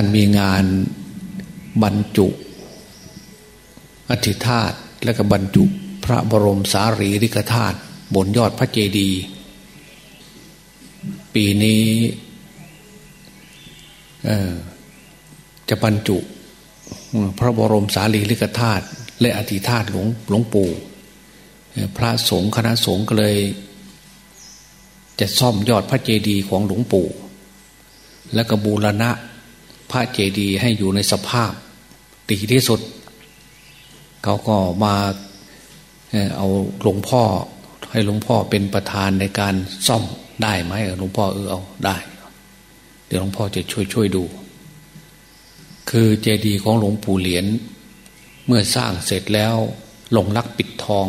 ท่านมีงานบรรจุ อธิธาตและก็บรรจุพระบรมสารีริกธาตุบนยอดพระเจดีย์ปีนี้จะบรรจุ พระบรมสารีริกธาตุและอธิธาตุหลวงหลวงปู่ พระสงฆ์คณะสงฆ์ก็เลย จะซ่อมยอดพระเจดีย์ของหลวงปู่ และก็บูรณะ พระเจดีย์ให้อยู่ในสภาพดีที่สุด เขาก็มาเอาหลวงพ่อ ให้หลวงพ่อเป็นประธานในการซ่อมได้ไหมหลวงพ่อเออเอาได้ เดี๋ยวหลวงพ่อจะช่วยช่วยดู คือเจดีย์ของหลวงปู่เหรียญเมื่อสร้างเสร็จแล้วลงลักปิดทอง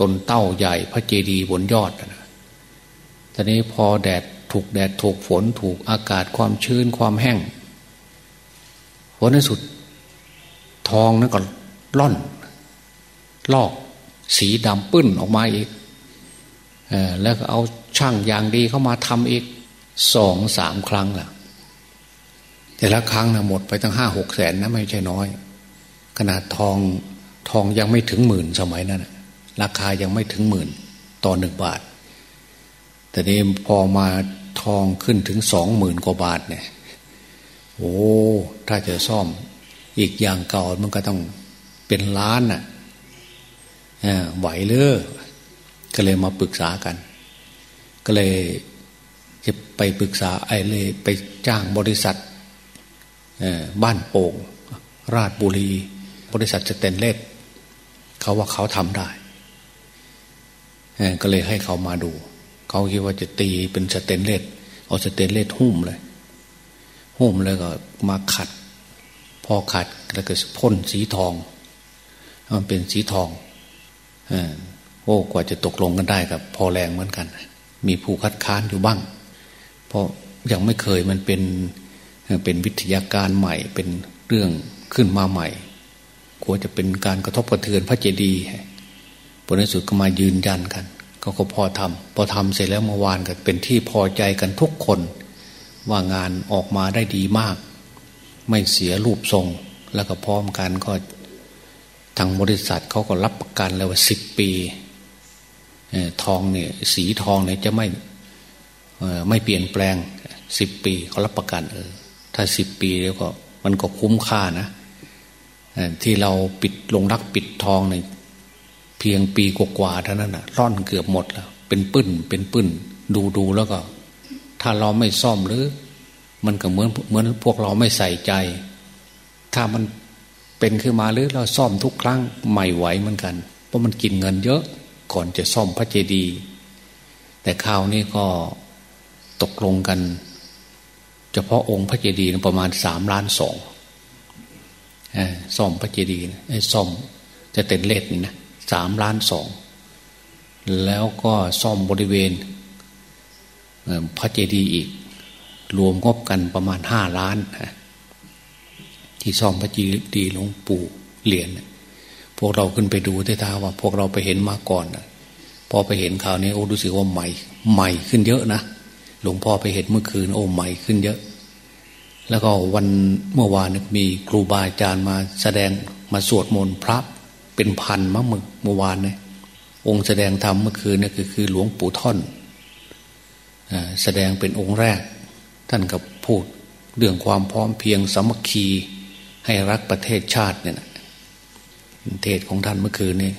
ตนเต้าใหญ่พระเจดีย์บนยอดนะตอนนี้พอแดดถูกแดดถูกฝนถูกอากาศความชื้นความแห้ง ผลในสุด ทองนั่นก็ล่อน ลอก สีดำปื้นออกมาอีกอแล้วก็เอาช่างอย่างดีเข้ามาทำอีกสองสามครั้งล่ะ แต่ละครั้งนะหมดไปตั้งห้าหกแสนนะไม่ใช่น้อย ขนาดทองทองยังไม่ถึงหมื่นสมัยนั้นราคายังไม่ถึงหมื่นต่อหนึ่งบาท แต่นี้พอมาทองขึ้นถึงสองหมื่นกว่าบาทเนี่ย โอ้ถ้าจะซ่อม อีกอย่างเก่ามันก็ต้องเป็นล้านน่ะไหวเลือก็เลยมาปรึกษากัน ก็เลยจะไปปรึกษาไอ้เลยไปจ้างบริษัทบ้านโป่งราชบุรี บริษัทจะเต็นเล็ดเขาว่าเขาทำได้ก็เลยให้เขามาดู เขาคิดว่าจะตีเป็นสเตนเลสเอาสเตนเลสหุ้มเลย หุ้มแล้วก็มาขัด พอขัดแล้วก็พ่นสีทอง มันเป็นสีทองโอ้กว่าจะตกลงกันได้กับ พอแรงเหมือนกัน มีผู้คัดค้านอยู่บ้าง เพราะยังไม่เคยมันเป็นเป็นวิทยาการใหม่เป็นเรื่องขึ้นมาใหม่กลัวจะเป็นการกระทบกระเทือนพระเจดีย์ผลในสุดก็มายืนยันกัน ก็พอทำพอทำเสร็จแล้วเมื่อวานก็เป็นที่พอใจกันทุกคน ว่างานออกมาได้ดีมาก ไม่เสียรูปทรง แล้วก็พร้อมกันก็ทางบริษัทเขาก็รับประกันเลยว่าสิบปีทองเนี่ยสีทองเนี่ยจะไม่ไม่เปลี่ยนแปลงสิบปีเขารับประกันเออถ้าสิบปีแล้วก็มันก็คุ้มค่านะที่เราปิดลงรักปิดทองเนี่ยเพียงปีกว่าๆเท่านั้นนะร่อนเกือบหมดแล้ว เป็นปื้นเป็นปื้นดูดูแล้วก็ ถ้าเราไม่ซ่อมหรือ มันก็เหมือนเหมือนพวกเราไม่ใส่ใจ ถ้ามันเป็นขึ้นมาหรือเราซ่อมทุกครั้งไม่ไหวเหมือนกัน เพราะมันกินเงินเยอะก่อนจะซ่อมพระเจดีย์แต่คราวนี้ก็ตกลงกัน เฉพาะองค์พระเจดีย์ประมาณสามล้านสองซ่อมพระเจดีย์ซ่อมจะเต็นเลดนี่นะสามล้านสองแล้วก็ซ่อมบริเวณ พระเจดีย์อีก รวมงบกันประมาณห้าล้านที่ซ่อมพระเจดีย์หลวงปู่เหรียญพวกเราขึ้นไปดูที่ท้าว่า พวกเราไปเห็นมาก่อนพอไปเห็นข่าวนี้โอ้รู้สึกว่าใหม่ ใหม่ขึ้นเยอะนะหลวงพ่อไปเห็นเมื่อคืนโอ้ใหม่ขึ้นเยอะ แล้วก็วันเมื่อวานมีครูบาอาจารย์มาแสดงมาสวดมนต์พระเป็นพันมั้งเมื่อวานเนี่ยองค์แสดงธรรมเมื่อคืนนี่คือคือหลวงปู่ท่อน แสดงเป็นองค์แรก ท่านก็พูดเรื่องความพร้อมเพียงสามัคคีให้รักประเทศชาติเนี่ยนะเทศของท่านเมื่อคืนนี้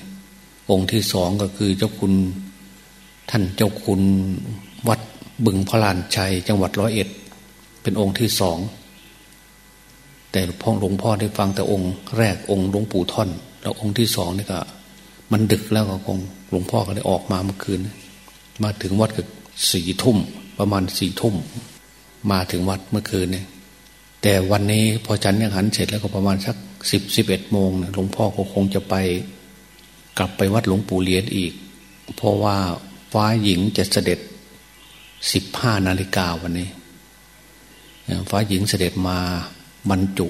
องค์ที่สองก็คือเจ้าคุณท่านเจ้าคุณวัดบึงพระลานชัย จังหวัดร้อยเอ็ด เป็นองค์ที่สอง แต่พ่อหลวงพ่อได้ฟังแต่องค์แรกองค์หลวงปู่ท่อน แล้วองค์ที่สองนี่ก็ มันดึกแล้วก็คงหลวงพ่อก็ได้ออกมาเมื่อคืน มาถึงวัดก็ สี่ทุ่มประมาณสี่ทุ่ม มาถึงวัดเมื่อคืนเนี่ยแต่วันนี้พอฉันยังหันเสร็จแล้วก็ประมาณสักสิบสิบเอ็ดโมงหลวงพ่อก็คงจะไป กลับไปวัดหลวงปู่เลียนอีก เพราะว่าฟ้าหญิงจะเสด็จสิบห้านาฬิกาวันนี้ ฟ้าหญิงเสด็จมาบรรจุ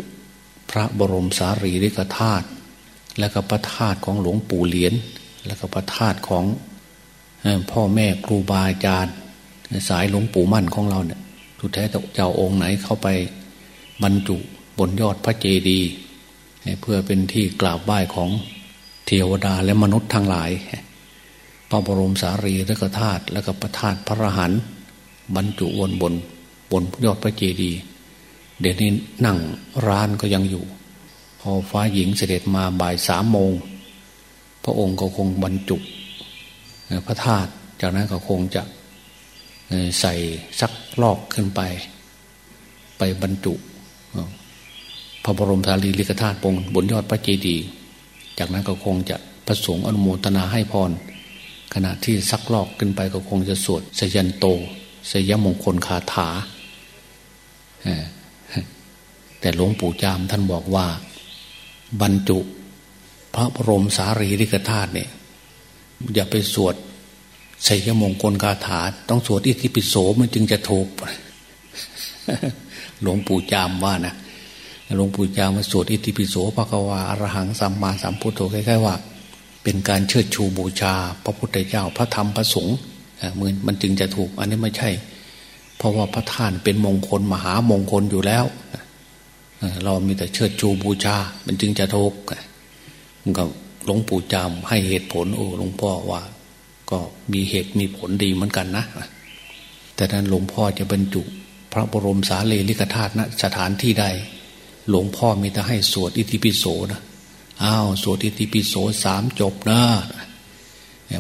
พระบรมสารีริกธาตุและก็พระธาตุของหลวงปู่เหรียญและก็พระธาตุของ พ่อแม่ครูบาอาจารย์สายหลวงปู่มั่นของเราเนี่ยทุแท้เจ้าองค์ไหนเข้าไปบรรจุบนยอดพระเจดีย์เพื่อเป็นที่กราบไหว้ของเทวดาและมนุษย์ทั้งหลาย พระบรมสารีริกธาตุและก็ประธาตุพระรหันบรรจุวนบนบนยอดพระเจดีย์เดี๋ยวนี้นั่งร้านก็ยังอยู่ พอฟ้าหญิงเสด็จมาบ่ายสามโมง พระองค์ก็คงบรรจุ พระธาตุจากนั้นก็คงจะใส่ซักลอกขึ้นไป ไปบรรจุพระบรมสารีริกธาตุปงบนยอดพระเจดีย์จากนั้นก็คงจะพระสงฆ์อนุโมทนาให้พร ขณะที่ซักลอกขึ้นไปก็คงจะสวดสยันโต สยมงคลคาถา แต่หลวงปู่จามท่านบอกว่า บรรจุ พระบรมสารีริกธาตุเนี่ย อย่าไปสวดชัยมงคลคาถา ต้องสวดอิติปิโสมันจึงจะถูกหลวงปู่จามว่านะหลวงปู่จามมาสวดอิติปิโสภควาอรหังสัมมาสัมพุทโธคล้ายๆว่า เป็นการเชิดชูบูชา พระพุทธเจ้าพระธรรมพระสงฆ์มือมันจึงจะถูก อันนี้ไม่ใช่ เพราะว่าพระท่านเป็นมงคลมหามงคลอยู่แล้วเรามีแต่เชิดชูบูชา มันจึงจะถูกมันก็ หลวงปู่จามให้เหตุผล โอ้หลวงพ่อว่า ก็มีเหตุมีผลดีเหมือนกันนะแต่นั้นหลวงพ่อจะบรรจุ พระบรมสารีริกธาตุณสถานที่ใด หลวงพ่อมีแต่ให้สวดอิติปิโสนะอ้าวสวดอิติปิโสสามจบนะ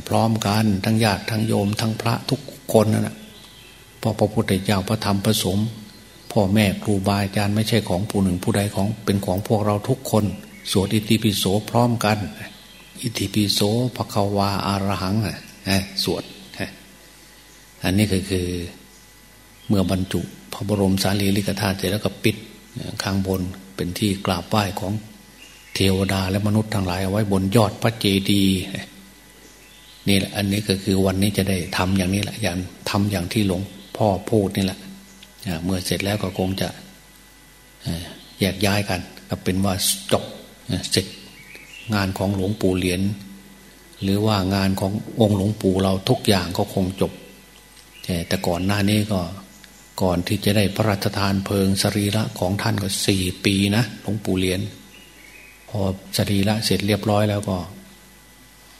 พร้อมกันทั้งญาติทั้งโยมทั้งพระทุกคนนะ่นแหะพอพระพุทธเจ้าพระธรรมพระสงฆ์พ่อแม่ครูบาอาจารย์ไม่ใช่ของผู้หนึ่งผู้ใดของเป็นของพวกเราทุกคน สวดอิติปิโสพร้อมกัน อิติปิโสภควาอารหังสวดอันนี้ก็คือเมื่อบรรจุพระบรมสารีริกธาตุเสร็จแล้วก็ปิดข้างบนเป็นที่กราบไหว้ของเทวดาและมนุษย์ทั้งหลายเอาไว้บนยอดพระเจดีย์นี่แหละ อันนี้ก็คือวันนี้จะได้ทำอย่างนี้แหละอย่างทำอย่างที่หลวงพ่อพูดนี่แหละเมื่อเสร็จแล้วก็คงจะแยกย้ายกัน ก็เป็นว่าจบเสร็จ งานของหลวงปู่เหรียญหรือว่างานขององค์หลวงปู่เราทุกอย่างก็คงจบ แต่ก่อนหน้านี้ก็ก่อนที่จะได้พระราชทานเพลิงสรีระของท่านก็สี่ปีนะหลวงปู่เหรียญพอสรีระเสร็จเรียบร้อยแล้วก็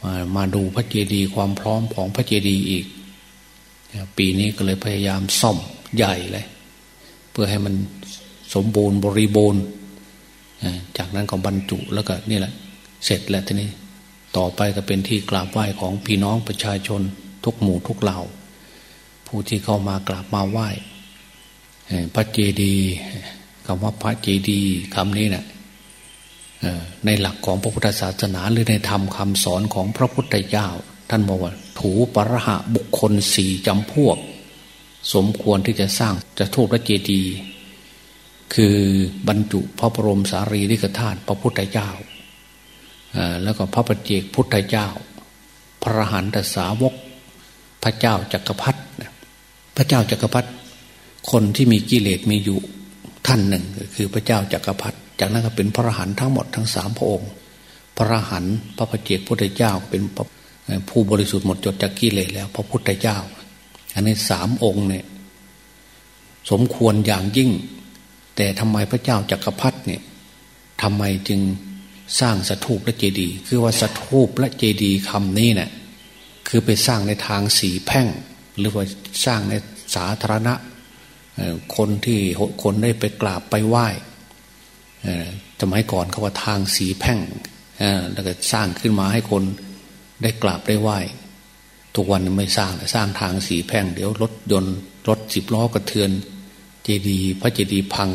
มามาดูพระเจดีย์ความพร้อมของพระเจดีย์อีก ปีนี้ก็เลยพยายามซ่อมใหญ่เลย เพื่อให้มันสมบูรณ์บริบูรณ์จากนั้นก็บรรจุแล้วก็นี่แหละ เสร็จแล้วทีนี้ ต่อไปก็เป็นที่กราบไหว้ของพี่น้องประชาชน ทุกหมู่ทุกเหล่า ผู้ที่เข้ามากราบมาไหว้พระเจดีย์คำว่าพระเจดีย์คำนี้นะ่ยในหลักของพระพุทธศาสนาหรือในธรรมคำสอนของพระพุทธเจ้า ท่านบอกว่า ถูปรหะบุคคลสี่จำพวก สมควรที่จะสร้างจะทูปและเจดีย์คือบรรจุพระบรมสารีริกธาตุพระพุทธเจ้า แล้วก็พระปฏิเจกพุทธเจ้า พระหันตสาวก พระเจ้าจักรพรรดิพระเจ้าจักรพรรดิคนที่มีกิเลสมีอยู่ท่านหนึ่งคือพระเจ้าจักรพรรดิจากนั้นก็เป็นพระหันทั้งหมดทั้งสามพระองค์ พระหันพระปฏิเจกพุทธเจ้าเป็นผู้บริสุทธิ์หมดจดจากกิเลสแล้ว พระพุทธเจ้า อันนี้สามองค์เนี่ยสมควรอย่างยิ่ง แต่ทำไมพระเจ้าจักรพรรดิเนี่ยทำไมจึง สร้างสถูปและเจดีย์คือว่าสถูปและเจดีย์คำนี้เนี่ยคือไปสร้างในทางสีแพ่ง หรือว่าสร้างในสาธารณะคนที่คนได้ไปกราบไปไหว้สมัยก่อนเขาว่าทางสีแพ่งแล้วก็สร้างขึ้นมาให้คนได้กราบได้ไหว้ทุกวันไม่สร้างสร้างทางสีแพ่ง เดี๋ยวรถยนต์รถสิบล้อกระเทือน เจดีย์พระเจดีย์พัง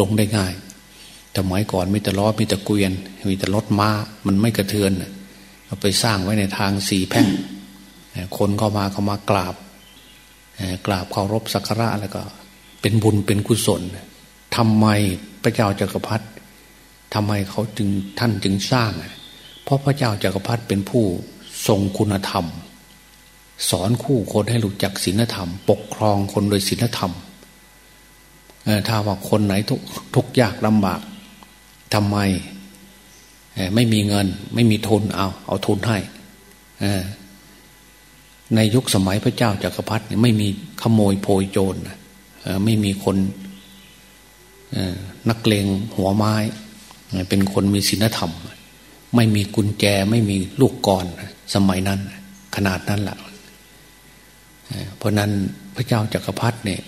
ลงได้ง่าย แต่หมายก่อนมีแต่ล้อมีแต่เกวียน มีแต่รถม้า มันไม่กระเทือนเอาไปสร้างไว้ในทางสี่แพ่งคนเข้ามาเข้ามากราบกราบเคารพสักการะแล้วก็ เป็นบุญเป็นกุศลทำไมพระเจ้าจากักรพรรดิทำไมเขาจึงท่านจึงสร้าง เพราะพระเจ้าจากักรพรรดิเป็นผู้ทรงคุณธรรม สอนคู่คนให้รู้จักศีลธรรม ปกครองคนโดยศีลธรรมถ้าว่าคนไหนทุกทุกยากลำบาก ทำไมไม่มีเงิน ไม่มีทุนเอาเอาทุนให้ในยุคสมัยพระเจ้าจากักรพรรดิไม่มีขโมยโพยโจรไม่มีคนนักเลงหัวไม้ เป็นคนมีศีลธรรม ไม่มีกุญแจไม่มีลูกกรสมัยนั้น ขนาดนั้นแหละเพราะนั้นพระเจ้าจากักรพรรดิเนี่ย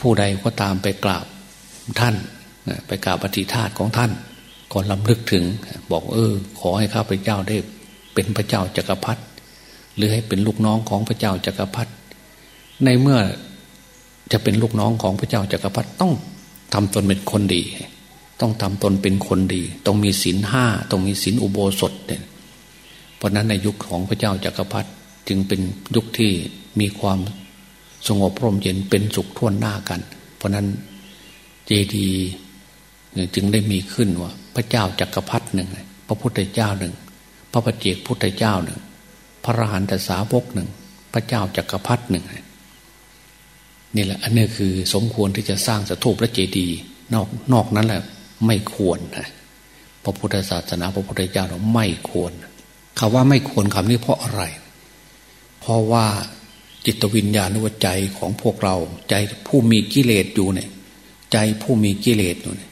ผู้ใดก็ตามไปกราบท่าน ไปกราบปฏิธาตของท่านก่อนลำลึกถึง บอกเออ ขอให้ข้าพเจ้าได้เป็นพระเจ้าจากักรพรรดิหรือให้เป็นลูกน้องของพระเจ้าจากักรพรรดิในเมื่อจะเป็นลูกน้องของพระเจ้าจากักรพรรดิต้องทำตนเป็นคนดี ต้องทำตนเป็นคนดี ต้องมีศีลห้าต้องมีศีลอุโบสถเนี่ยเพราะนั้นในยุคของพระเจ้าจากักรพรรดิจึงเป็นยุคที่มีความสงบร่มเย็นเป็นสุขท่วนหน้ากัน เพราะนั้นเจดีย์ จึงได้มีขึ้นว่า พระเจ้าจักรพรรดิหนึ่งพระพุทธเจ้าหนึ่ง พระปฏิเจกพุทธเจ้าหนึ่ง พระอรหันตสาวกหนึ่ง พระเจ้าจักรพรรดิหนึ่งนี่แหละ อันนี้คือสมควรที่จะสร้างสถูปและเจดีย์นอกนอกนั้นแหละไม่ควรนะพระพุทธศาสนาพระพุทธเจ้าเราไม่ควรคำว่าไม่ควรคำนี้เพราะอะไร เพราะว่าจิตวิญญาณว่าใจของพวกเรา ใจผู้มีกิเลสอยู่เนี่ย ใจผู้มีกิเลสอยู่เนี่ย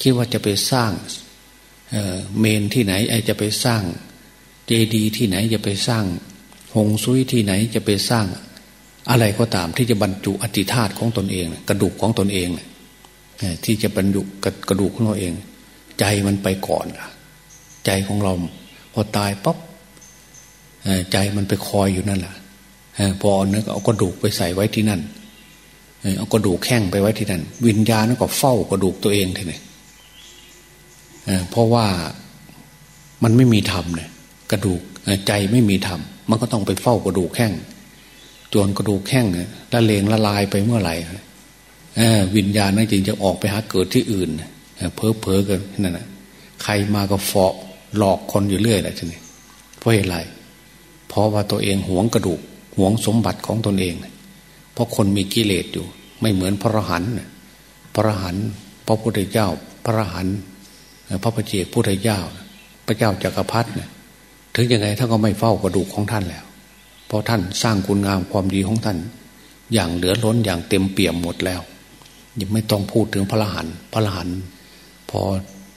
คิดว่าจะไปสร้างเเมนที่ไหน ไอจะไปสร้างเจดีย์ที่ไหนจะไปสร้าง หงซุยที่ไหนจะไปสร้าง อะไรก็ตามที่จะบรรจุอธิธาตของตนเอง กระดูกของตนเองที่จะบรรจุกระดูกของเราเอง ใจมันไปก่อนใจของเราพอตายปั๊บใจมันไปคอยอยู่นั่นแหละพอเนื้อเอากระดูกไปใส่ไว้ที่นั่นเอากระดูกแข้งไปไว้ที่นั่น วิญญาณก็เฝ้ากระดูกตัวเองทีนี้ เพราะว่ามันไม่มีธรรมเนี่ยกระดูกใจไม่มีธรรมมันก็ต้องไปเฝ้ากระดูกแข้งจนกระดูกแข้งละเลงละลายไปเมื่อไหร่วิญญาณนั่นจริงจะออกไปหาเกิดที่อื่นเพ้อเพ้อกันนั่นนะใครมาก็เฟาะหลอกคนอยู่เรื่อยแหละทีนี้เพราะอะไรเพราะว่าตัวเองหวงกระดูกหวงสมบัติของตนเอง เพราะคนมีกิเลสอยู่ ไม่เหมือนพระอรหันต์พระอรหันต์พระพุทธเจ้า พระอรหันต พระปเจกพุทธเจ้า พระเจ้าจักรพรรดิเนี่ยถึงยังไงท่านก็ไม่เฝ้ากระดูกของท่านแล้ว เพราะท่านสร้างคุณงามความดีของท่าน อย่างเหลือล้นอย่างเต็มเปี่ยมหมดแล้วยังไม่ต้องพูดถึงพระอรหันพระอรหันพอ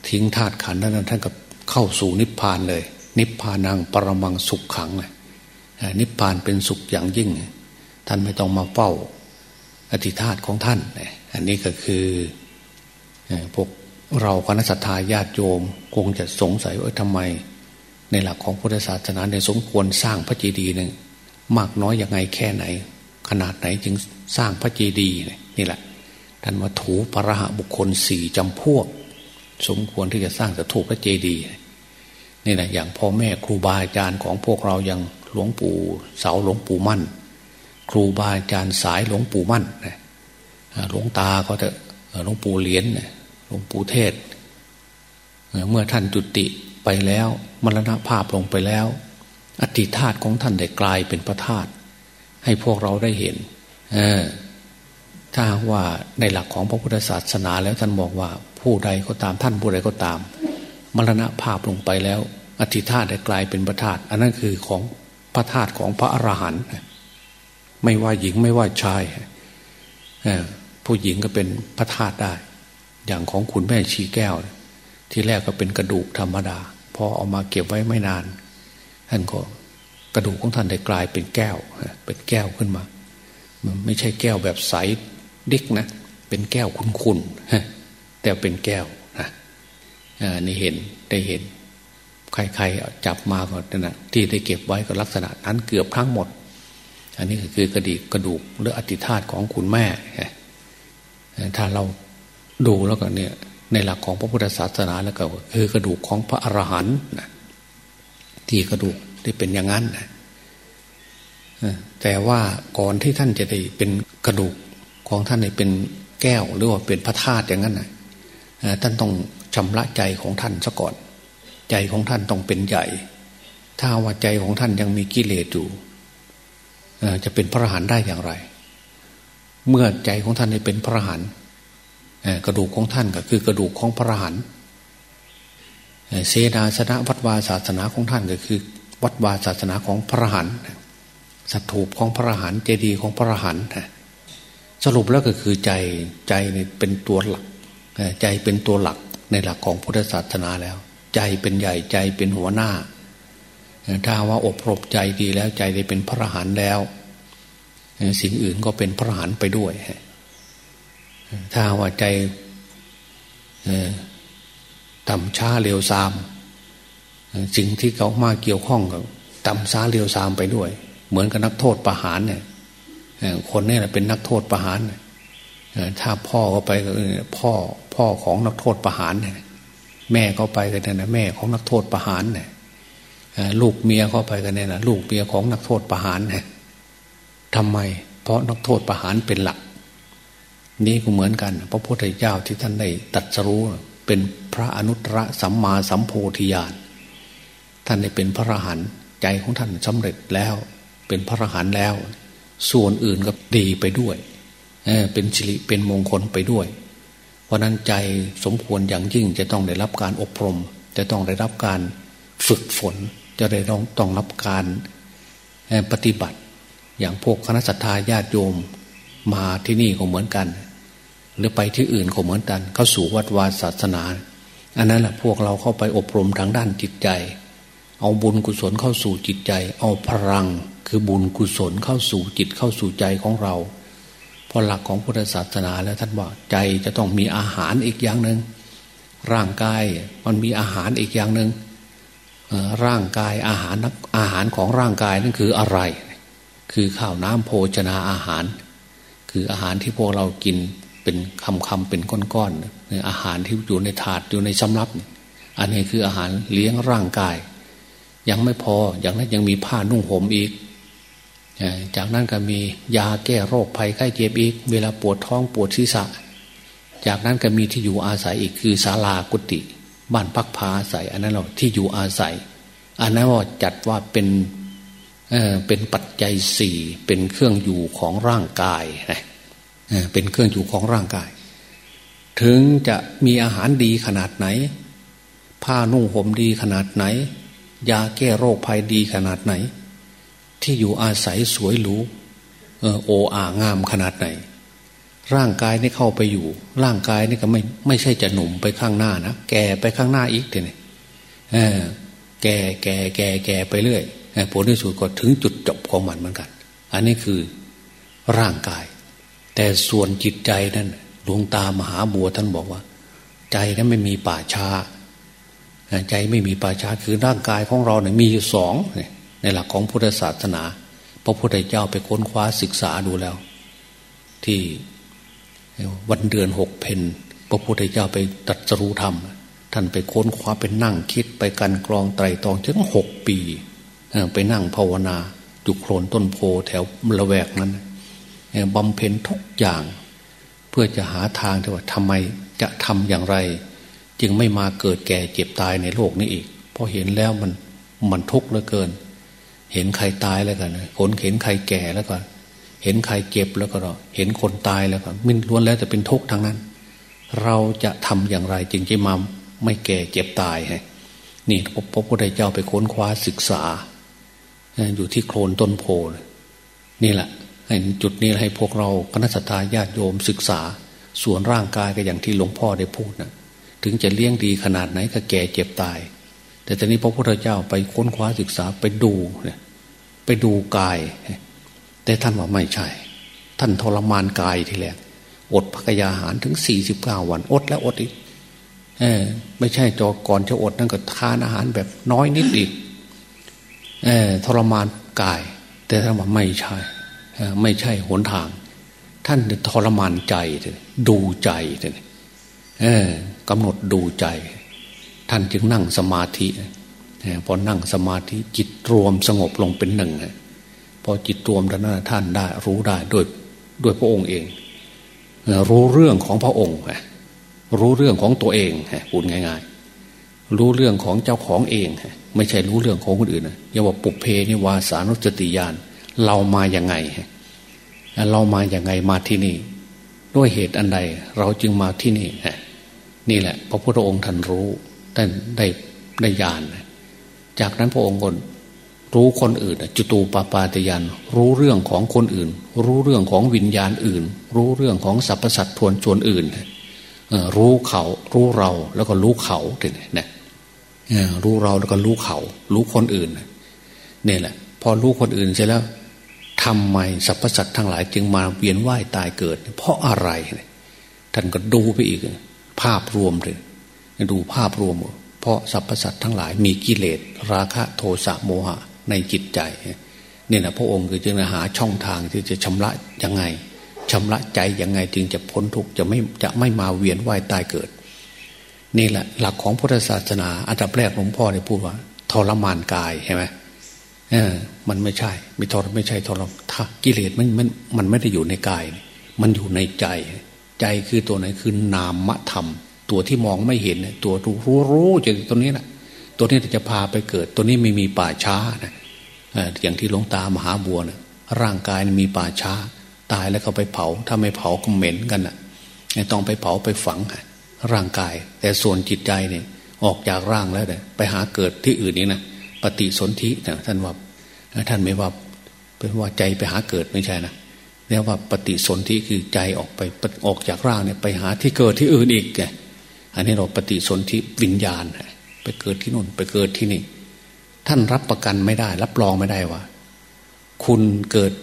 ทิ้งธาตุขันธ์นั้นท่านก็เข้าสู่นิพพานเลย นิพพานังปรมังสุขขังเลยนิพพานเป็นสุขอย่างยิ่ง ท่านไม่ต้องมาเฝ้าอธิธาตของท่าน อันนี้ก็คือพวก เราคณะสัตยาญาติโยมคงจะสงสัยว่าทำไม ในหลักของพุทธศาสนาในสมควรสร้างพระเจดีย์หนึ่งมากน้อยยังไงแค่ไหน ขนาดไหนจึงสร้างพระเจดีย์นี่แหละท่านมาถูปรหะบุคคลสี่จำพวก สมควรที่จะสร้างสถูปพระเจดีย์นี่แหละอย่างพ่อแม่ครูบาอาจารย์ของพวกเรายังหลวงปู่เสาหลวงปู่มั่น ครูบาอาจารย์สายหลวงปู่มั่นหลวงตาก็จะหลวงปู่เหรียญ ลวงปู่เทศ เมื่อท่านจุติไปแล้ว มรณภาพลงไปแล้วอธิธาตของท่านได้กลายเป็นพระธาตุให้พวกเราได้เห็นถ้าว่าในหลักของพระพุทธศาสนาแล้วท่านบอกว่า ผู้ใดก็ตามท่านผู้ใดก็ตาม มรณภาพลงไปแล้ว อธิธาตได้กลายเป็นพระธาตุอันนั้นคือของพระธาตุของพระอรหันต์ไม่ว่าหญิงไม่ว่าชายผู้หญิงก็เป็นพระธาตุได้ อย่างของคุณแม่ชีแก้ว ที่แรกก็เป็นกระดูกธรรมดา พอเอามาเก็บไว้ไม่นาน ท่านก็กระดูกของท่านได้กลายเป็นแก้ว เป็นแก้วขึ้นมา มันไม่ใช่แก้วแบบใสดิกนะ เป็นแก้วคุณๆแต่เป็นแก้วนะนี่เห็นได้เห็น ใครๆจับมาก็นนนะที่ได้เก็บไว้ก็ลักษณะนั้นเกือบทั้งหมด อันนี้คือกระดิกกระดูกหรืออธิธาตของคุณแม่ถ้าเรา ดูแล้วก็เนี่ย ในหลักของพระพุทธศาสนาแล้วก็คือกระดูกของพระอรหันต์ที่กระดูกได้เป็นอย่างนั้นนะแต่ว่าก่อนที่ท่านจะได้เป็นกระดูกของท่านได้เป็นแก้วหรือว่าเป็นพระธาตุอย่างนั้นนะท่านต้องชำระใจของท่านซะก่อน ใจของท่านต้องเป็นใหญ่ ถ้าว่าใจของท่านยังมีกิเลสอยู่จะเป็นพระหันได้อย่างไร เมื่อใจของท่านได้เป็นพระหัน กระดูกของท่านก็คือกระดูกของพระหันเสนาสนะวัดวาศาสนาของท่านก็คือ วัดวาศาสนาของพระหันสัตถูปของพระหันเจดีย์ของพระหันสรุปแล้วก็คือใจใจเป็นตัวหลัก ใจเป็นตัวหลักในหลักของพุทธศาสนาแล้ว ใจเป็นใหญ่ใจเป็นหัวหน้า ถ้าว่าอบรมใจดีแล้วใจได้เป็นพระหันแล้ว สิ่งอื่นก็เป็นพระหันไปด้วย ถ้าว่าใจต่ำช้าเร็วซามสิ่งที่เขามาเกี่ยวข้องกับต่ำช้าเร็วซามไปด้วย เหมือนกับนักโทษประหารเนี่ยคนนี้แหละเป็นนักโทษประหารถ้าพ่อเขาไปพ่อพ่อของนักโทษประหารแม่เขาไปกันเนี่ยนะแม่ของนักโทษประหารเนี่ยลูกเมียเขาไปกันเนี่ยนะลูกเมียของนักโทษประหารเนี่ยทำไม เพราะนักโทษประหารเป็นหลัก นี่ก็เหมือนกัน พระพุทธเจ้าที่ท่านได้ตัดสรู้เป็นพระอนุตตรสัมมาสัมโพธิญาณท่านได้เป็นพระอรหันต์ใจของท่านสำเร็จแล้ว เป็นพระอรหันต์แล้ว ส่วนอื่นก็ดีไปด้วยเป็นสิริเป็นมงคลไปด้วย เพราะนั้นใจสมควรอย่างยิ่งจะต้องได้รับการอบรม จะต้องได้รับการฝึกฝน จะได้ต้องต้องรับการปฏิบัติ อย่างพวกคณะสัตยาญาติโยม มาที่นี่ก็เหมือนกัน หรือไปที่อื่นก็เหมือนกัน เข้าสู่วัดวาศาสนา อันนั้นแหละพวกเราเข้าไปอบรมทางด้านจิตใจ เอาบุญกุศลเข้าสู่จิตใจ เอาพลังคือบุญกุศลเข้าสู่จิตเข้าสู่ใจของเราพราะหลักของพุทธศาสนาแล้วท่านบอกใจจะต้องมีอาหารอีกอย่างหนึ่งร่างกายมันมีอาหารอีกอย่างหนึ่งร่างกายอาหารอาหารของร่างกายนั่นคืออะไร คือข้าวน้ำโภชนาอาหาร คืออาหารที่พวกเรากิน เป็นคำคำเป็นก้อนๆอาหารที่อยู่ในถาดอยู่ในสำรับ อันนี้คืออาหารเลี้ยงร่างกาย ยังไม่พออย่างนั้นยังมีผ้านุ่งห่มอีก จากนั้นก็มียาแก้โรคภัยไข้เจ็บอีก เวลาปวดท้องปวดศีรษะ จากนั้นก็มีที่อยู่อาศัยอีกคือศาลากุฏิบ้านพักพาอาศัย อันนั้นเราที่อยู่อาศัย อันนั้นว่าจัดว่าเป็นเเป็นปัจจัยสี่เป็นเครื่องอยู่ของร่างกาย เป็นเครื่องอยู่ของร่างกาย ถึงจะมีอาหารดีขนาดไหน ผ้านุ่งห่มดีขนาดไหน ยาแก้โรคภัยดีขนาดไหน ที่อยู่อาศัยสวยหรูโออางามขนาดไหน ร่างกายนี่เข้าไปอยู่ ร่างกายนี่ก็ไม่ไม่ใช่จะหนุ่มไปข้างหน้านะแก่ไปข้างหน้าอีกเนี่ยแก่แก่แก่แก่ไปเรื่อยผลที่สุดก็ถึงจุดจบของมันเหมือนกัน อันนี้คือร่างกาย แต่ส่วนจิตใจนั่นหลวงตามหาบัวท่านบอกว่า ใจนั้นไม่มีป่าชาใจไม่มีป่าชาคือร่างกายของเราเนี่ยมีอยู่สองในหลักของพุทธศาสนาพระพุทธเจ้าไปค้นคว้าศึกษาดูแล้ว ที่วันเดือนหกเพนพระพุทธเจ้าไปตัดสรู้ธรรม ท่านไปค้นคว้าไปนั่งคิดไปกันกรองไตรตรองถึงหกปี ไปนั่งภาวนาจุโคลนต้นโพแถวละแวกนั้น บำเพ็ญทุกอย่าง เพื่อจะหาทางที่ว่าทำไมจะทำอย่างไร จึงไม่มาเกิดแก่เจ็บตายในโลกนี้อีกเพราะเห็นแล้วมันมันทุกข์เหลือเกิน เห็นใครตายแล้วกันคนเห็นใครแก่แล้วก็เห็นใครเจ็บแล้วก็เห็นคนตายแล้วก็มินล้วนแล้วจะเป็นทุกข์ทั้งนั้น เราจะทำอย่างไรจึงจะมาไม่แก่เจ็บตายฮะนี่พระพุทธเจ้าไปค้นคว้าศึกษา อยู่ที่โคลนต้นโพนี่แหละ ให้จุดนี้ให้พวกเราคณะสัตยาติโยมศึกษา ส่วนร่างกายก็อย่างที่หลวงพ่อได้พูดนะถึงจะเลี้ยงดีขนาดไหนก็แก่เจ็บตาย แต่ตอนนี้พระพุทธเจ้าไปค้นคว้าศึกษาไปดูเนี่ยไปดูกาย แต่ท่านว่าไม่ใช่ ท่านทรมานกายทีแรกอดพักยาหารถึงสี่สิบเก้าวันอดแล้วอดอีกเออไม่ใช่จอก่อนจะอดนั่นก็ทานอาหารแบบน้อยนิดอีกเออทรมานกาย แต่ท่านว่าไม่ใช่ ไม่ใช่หนทาง ท่านทรมานใจดูใจเออกำหนดดูใจ ท่านจึงนั่งสมาธิพอนั่งสมาธิจิตรวมสงบลงเป็นหนึ่งพอจิตรวมท่านท่านได้รู้ได้ด้วยด้วยพระองค์เอง รู้เรื่องของพระองค์รู้เรื่องของตัวเองพูดง่าย ๆ รู้เรื่องของเจ้าของเอง ไม่ใช่รู้เรื่องของคนอื่นนะย่าว่าปุเพนิวาสานุสติญาณ เรามาอย่างไง เรามาอย่างไงมาที่นี่ ด้วยเหตุอันใดเราจึงมาที่นี่นี่แหละ พระพุทธองค์ท่านรู้ได้ได้ได้ญาณจากนั้นพระองค์ก็รู้คนอื่นจุตูปปาตยานรู้เรื่องของคนอื่น รู้เรื่องของวิญญาณอื่น รู้เรื่องของสรรพสัตว์ทวนชวนอื่นรู้เขารู้เราแล้วก็รู้เขาเนี่ยรู้เราแล้วก็รู้เขา รู้คนอื่นเนี่ยแหละ พอรู้คนอื่นเสร็จแล้ว ทำไมสรรพสัตว์ทั้งหลายจึงมาเวียนว่ายตายเกิด เพราะอะไร ท่านก็ดูไปอีก ภาพรวมเลยดูภาพรวม เพราะสรรพสัตว์ทั้งหลายมีกิเลส ราคะโทสะโมหะในจิตใจเนี่ยนะพระองค์คือจึงหาช่องทางที่จะชำระยังไงชำระใจยังไงจึงจะพ้นทุกข์จะไม่จะไม่มาเวียนว่ายตายเกิด นี่แหละ หลักของพุทธศาสนาอันดับแรกหลวงพ่อได้พูดว่าทรมานกายใช่ไหม เออ มันไม่ใช่ ไม่ทรไม่ใช่ทรถ้ากิเลสมันมันมันไม่ได้อยู่ในกาย มันอยู่ในใจ ใจคือตัวไหนคือนามธรรม ตัวที่มองไม่เห็นตัวรู้รู้จะตัวนี้แหละตัวนี้จะพาไปเกิด ตัวนี้ไม่มีป่าช้านะอย่างที่หลวงตามหาบัวนะร่างกายมีป่าช้า ตายแล้วก็ไปเผา ถ้าไม่เผาก็เหม็นกันอะต้องไปเผาไปฝังร่างกาย แต่ส่วนจิตใจเนี่ยออกจากร่างแล้วเนี่ยไปหาเกิดที่อื่นนี่นะปฏิสนธินะท่านว่า ท่านไม่ว่าเป็นว่าใจไปหาเกิดไม่ใช่นะเรียกว่าปฏิสนธิคือใจออกไปออกจากร่างเนี่ยไปหาที่เกิดที่อื่นอีกไงอันนี้เราปฏิสนธิวิญญาณไปเกิดที่นู่นไปเกิดที่นี่ ท่านรับประกันไม่ได้ รับรองไม่ได้ว่า คุณเกิด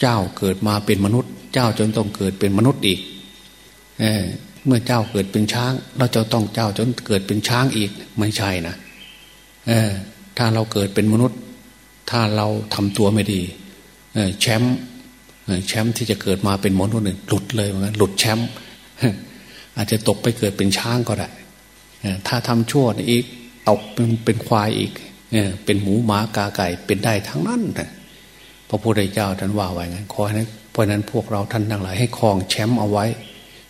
เจ้าเกิดมาเป็นมนุษย์ เจ้าจนต้องเกิดเป็นมนุษย์อีกเเมื่อเจ้าเกิดเป็นช้าง เราจะต้องเจ้าจนเกิดเป็นช้างอีกไม่ใช่นะถ้าเราเกิดเป็นมนุษย์ ถ้าเราทำตัวไม่ดีแชมป์แชมป์ที่จะเกิดมาเป็นมนุษย์หนึ่งหลุดเลยเหมือนกันหลุดแชมป์อาจจะตกไปเกิดเป็นช้างก็ได้ถ้าทำชั่วอีกตกเป็นเป็นควายอีกเป็นหมูหมากาไก่เป็นได้ทั้งนั้นพระพุทธเจ้าท่านว่าไว้งั้นขอให้เพราะนั้นพวกเราท่านทั้งหลายให้คลองแชมป์เอาไว้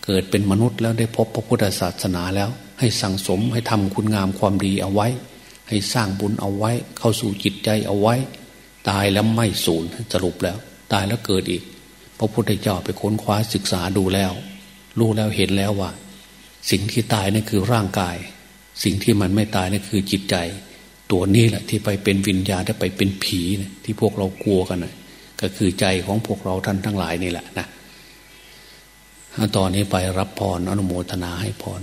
เกิดเป็นมนุษย์แล้วได้พบพระพุทธศาสนาแล้ว ให้สั่งสมให้ทำคุณงามความดีเอาไว้ ให้สร้างบุญเอาไว้ เข้าสู่จิตใจเอาไว้ ตายแล้วไม่สูญสรุปแล้ว ตายแล้วเกิดอีก พระพุทธเจ้าไปค้นคว้าศึกษาดูแล้ว รู้แล้วเห็นแล้วว่า สิ่งที่ตายนี่คือร่างกาย สิ่งที่มันไม่ตายนี่คือจิตใจ ตัวนี้แหละที่ไปเป็นวิญญาณที่ไปเป็นผีนะที่พวกเรากลัวกันนะก็คือใจของพวกเราท่านทั้งหลายนี่แหละนะตอนนี้ไปรับพรอนุโมทนาให้พร